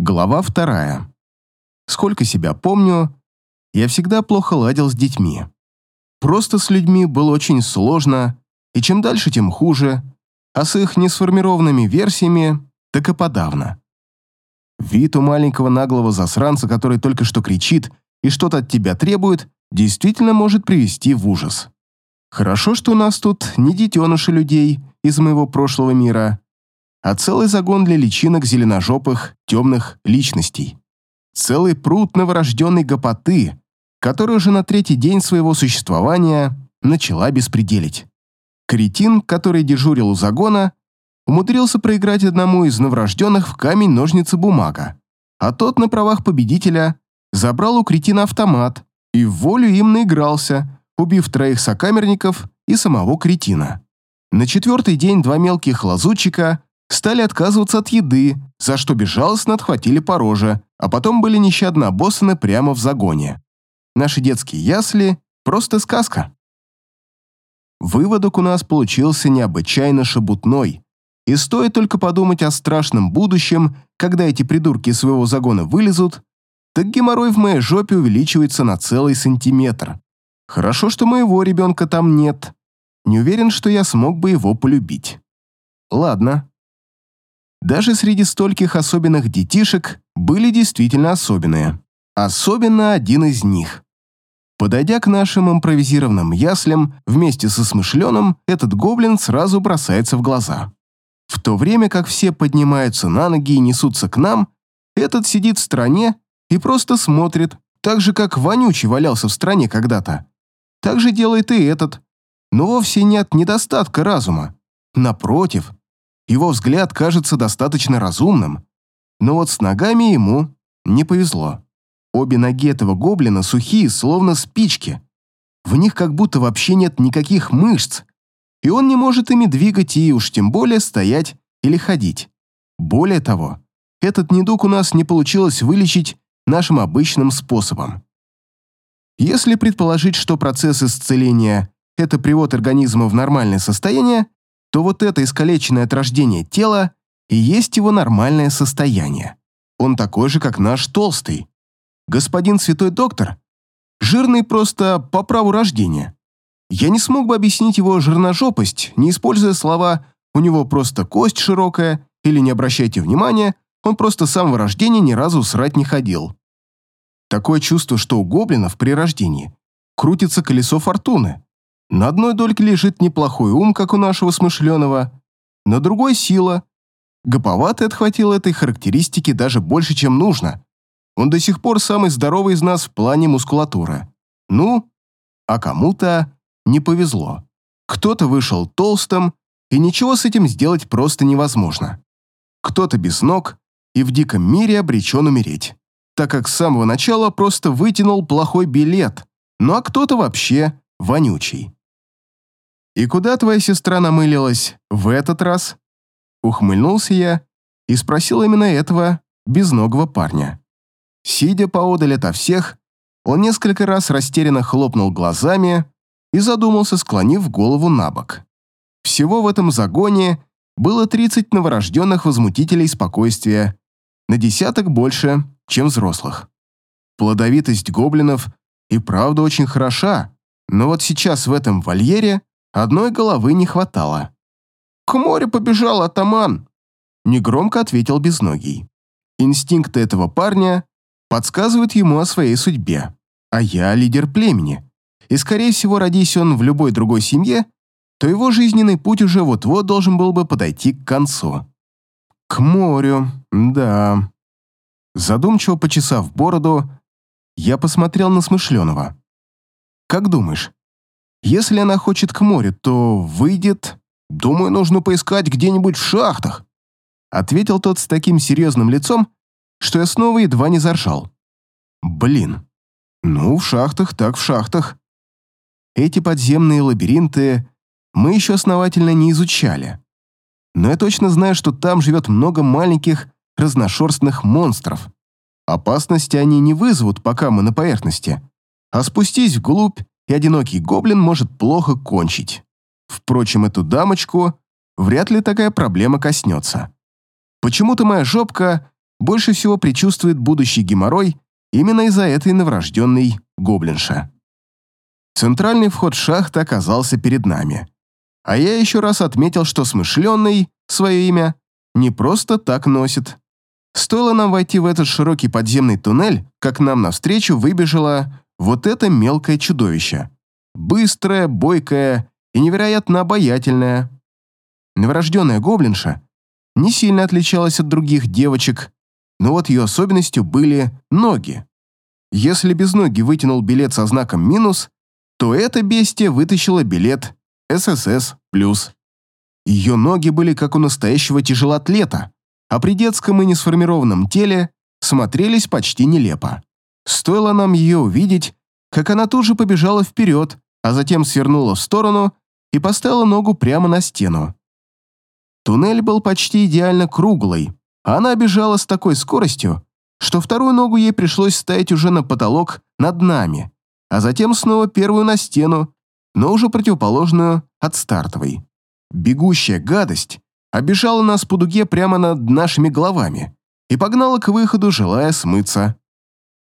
Глава вторая. Сколько себя помню, я всегда плохо ладил с детьми. Просто с людьми было очень сложно, и чем дальше, тем хуже, а с их несформированными версиями так и подавно. Вид у маленького наглого засранца, который только что кричит и что-то от тебя требует, действительно может привести в ужас. Хорошо, что у нас тут не детеныши людей из моего прошлого мира, а целый загон для личинок зеленожопых, темных личностей. Целый пруд новорожденной гопоты, который уже на третий день своего существования начала беспределить. Кретин, который дежурил у загона, умудрился проиграть одному из новорожденных в камень-ножницы-бумага, а тот на правах победителя забрал у кретина автомат и в волю им наигрался, убив троих сокамерников и самого кретина. На четвертый день два мелких лазутчика стали отказываться от еды, за что безжалостно отхватили по роже, а потом были нещадно обоссаны прямо в загоне. Наши детские ясли – просто сказка. Выводок у нас получился необычайно шебутной, и стоит только подумать о страшном будущем, когда эти придурки из своего загона вылезут, так геморрой в моей жопе увеличивается на целый сантиметр. Хорошо, что моего ребенка там нет. Не уверен, что я смог бы его полюбить. Ладно. Даже среди стольких особенных детишек были действительно особенные. Особенно один из них. Подойдя к нашим импровизированным яслям вместе со смышленым, этот гоблин сразу бросается в глаза. В то время как все поднимаются на ноги и несутся к нам, этот сидит в стороне и просто смотрит, так же, как вонючий валялся в стране когда-то. Так же делает и этот. Но вовсе нет недостатка разума. Напротив, его взгляд кажется достаточно разумным. Но вот с ногами ему не повезло. Обе ноги этого гоблина сухие, словно спички. В них как будто вообще нет никаких мышц. И он не может ими двигать и уж тем более стоять или ходить. Более того, этот недуг у нас не получилось вылечить нашим обычным способом. Если предположить, что процесс исцеления – это привод организма в нормальное состояние, то вот это искалеченное от рождения тело и есть его нормальное состояние. Он такой же, как наш толстый. Господин святой доктор жирный просто по праву рождения. Я не смог бы объяснить его жирножопость, не используя слова «у него просто кость широкая» или «не обращайте внимания», он просто с самого рождения ни разу срать не ходил. Такое чувство, что у гоблинов при рождении крутится колесо фортуны. На одной дольке лежит неплохой ум, как у нашего смышленого, на другой — сила. Гоповатый отхватил этой характеристики даже больше, чем нужно. Он до сих пор самый здоровый из нас в плане мускулатуры. Ну, а кому-то не повезло. Кто-то вышел толстым, и ничего с этим сделать просто невозможно. Кто-то без ног и в диком мире обречен умереть так как с самого начала просто вытянул плохой билет, ну а кто-то вообще вонючий. «И куда твоя сестра намылилась в этот раз?» Ухмыльнулся я и спросил именно этого безногого парня. Сидя поодаль ото всех, он несколько раз растерянно хлопнул глазами и задумался, склонив голову на бок. Всего в этом загоне было 30 новорожденных возмутителей спокойствия, на десяток больше чем взрослых. Плодовитость гоблинов и правда очень хороша, но вот сейчас в этом вольере одной головы не хватало. «К морю побежал атаман!» Негромко ответил Безногий. Инстинкты этого парня подсказывают ему о своей судьбе, а я лидер племени. И, скорее всего, родись он в любой другой семье, то его жизненный путь уже вот-вот должен был бы подойти к концу. К морю, да. Задумчиво почесав бороду, я посмотрел на Смышленого. «Как думаешь, если она хочет к морю, то выйдет...» «Думаю, нужно поискать где-нибудь в шахтах», ответил тот с таким серьезным лицом, что я снова едва не заржал. «Блин, ну, в шахтах так в шахтах. Эти подземные лабиринты мы еще основательно не изучали. Но я точно знаю, что там живет много маленьких разношерстных монстров. Опасности они не вызовут, пока мы на поверхности. А спустись вглубь, и одинокий гоблин может плохо кончить. Впрочем, эту дамочку вряд ли такая проблема коснется. Почему-то моя жопка больше всего предчувствует будущий геморрой именно из-за этой новорожденной гоблинша. Центральный вход шахты оказался перед нами. А я еще раз отметил, что смышленный свое имя не просто так носит. Стоило нам войти в этот широкий подземный туннель, как нам навстречу выбежало вот это мелкое чудовище. Быстрое, бойкое и невероятно обаятельное. Новорожденная гоблинша не сильно отличалась от других девочек, но вот ее особенностью были ноги. Если без ноги вытянул билет со знаком «минус», то эта бестия вытащила билет ССС+. Ее ноги были как у настоящего тяжелоатлета, а при детском и несформированном теле смотрелись почти нелепо. Стоило нам ее увидеть, как она тут же побежала вперед, а затем свернула в сторону и поставила ногу прямо на стену. Туннель был почти идеально круглый, а она бежала с такой скоростью, что вторую ногу ей пришлось ставить уже на потолок над нами, а затем снова первую на стену, но уже противоположную от стартовой. Бегущая гадость обежала нас по дуге прямо над нашими головами и погнала к выходу, желая смыться.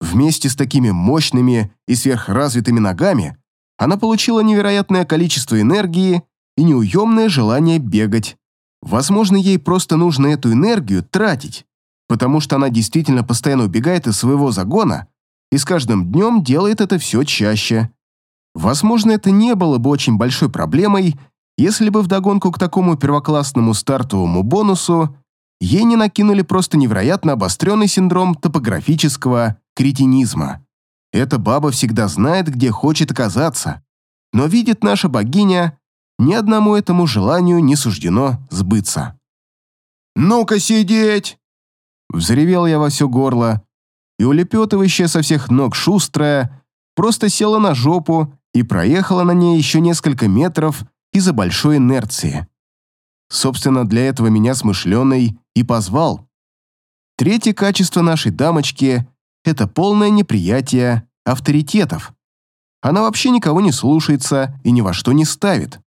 Вместе с такими мощными и сверхразвитыми ногами она получила невероятное количество энергии и неуемное желание бегать. Возможно, ей просто нужно эту энергию тратить, потому что она действительно постоянно убегает из своего загона и с каждым днем делает это все чаще. Возможно, это не было бы очень большой проблемой, если бы вдогонку к такому первоклассному стартовому бонусу ей не накинули просто невероятно обостренный синдром топографического кретинизма. Эта баба всегда знает, где хочет оказаться, но видит наша богиня, ни одному этому желанию не суждено сбыться. «Ну-ка сидеть!» Взревел я во все горло, и улепетывающая со всех ног шустрая просто села на жопу и проехала на ней еще несколько метров из-за большой инерции. Собственно, для этого меня смышленый и позвал. Третье качество нашей дамочки — это полное неприятие авторитетов. Она вообще никого не слушается и ни во что не ставит.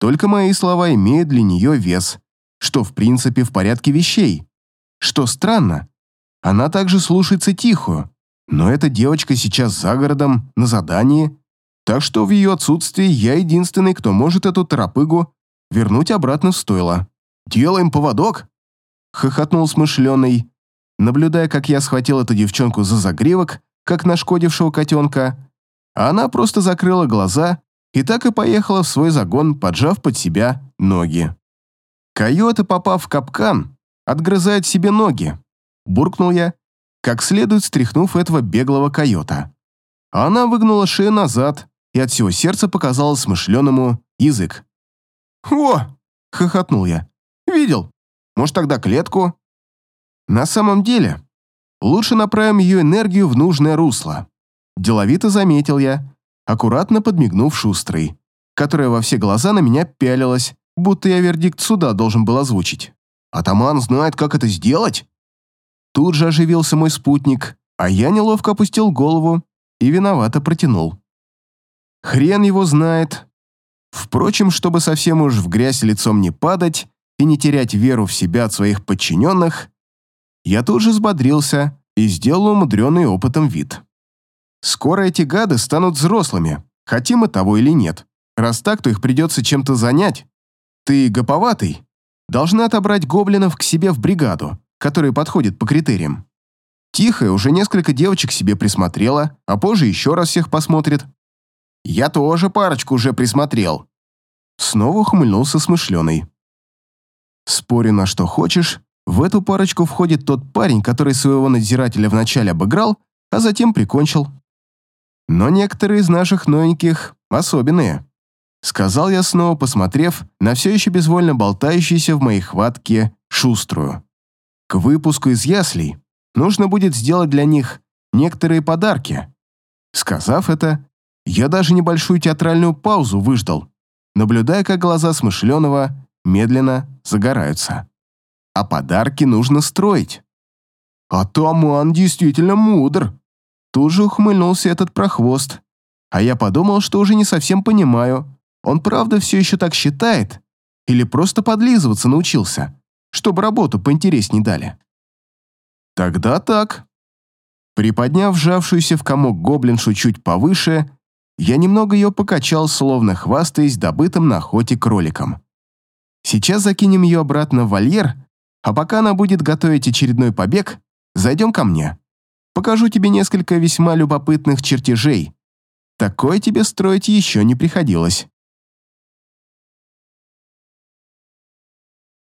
Только мои слова имеют для нее вес, что в принципе в порядке вещей. Что странно, она также слушается тихую, но эта девочка сейчас за городом, на задании, так что в ее отсутствии я единственный, кто может эту торопыгу вернуть обратно в стойло. «Делаем поводок?» — хохотнул смышленый, наблюдая, как я схватил эту девчонку за загривок, как нашкодившего котенка, а она просто закрыла глаза и так и поехала в свой загон, поджав под себя ноги. Койоты, попав в капкан, отгрызает себе ноги», — буркнул я, как следует стряхнув этого беглого койота. Она выгнула шею назад и от всего сердца показала смышленому язык. «О!» — хохотнул я. «Видел? Может, тогда клетку?» «На самом деле, лучше направим ее энергию в нужное русло», — деловито заметил я, аккуратно подмигнув шустрой, которая во все глаза на меня пялилась, будто я вердикт суда должен был озвучить. Атаман знает, как это сделать?» Тут же оживился мой спутник, а я неловко опустил голову и виновато протянул. Хрен его знает. Впрочем, чтобы совсем уж в грязь лицом не падать и не терять веру в себя от своих подчиненных, я тут же взбодрился и сделал умудренный опытом вид. Скоро эти гады станут взрослыми, хотим мы того или нет. Раз так, то их придется чем-то занять. Ты гоповатый, должны отобрать гоблинов к себе в бригаду, которые подходят по критериям. Тихая уже несколько девочек себе присмотрела, а позже еще раз всех посмотрит. Я тоже парочку уже присмотрел. Снова ухмыльнулся смышленый. Спорю на что хочешь, в эту парочку входит тот парень, который своего надзирателя вначале обыграл, а затем прикончил. Но некоторые из наших новеньких особенные сказал я снова, посмотрев на все еще безвольно болтающуюся в моей хватке шуструю. К выпуску из яслей нужно будет сделать для них некоторые подарки. Сказав это, я даже небольшую театральную паузу выждал, наблюдая, как глаза смышленого медленно загораются. А подарки нужно строить. «Атаман действительно мудр!» Тут же ухмыльнулся этот прохвост, а я подумал, что уже не совсем понимаю, он правда все еще так считает? Или просто подлизываться научился, чтобы работу поинтересней дали? Тогда так. Приподняв сжавшуюся в комок гоблиншу чуть повыше, я немного ее покачал, словно хвастаясь добытым на охоте кроликом. Сейчас закинем ее обратно в вольер, а пока она будет готовить очередной побег, зайдем ко мне. Покажу тебе несколько весьма любопытных чертежей. Такое тебе строить еще не приходилось.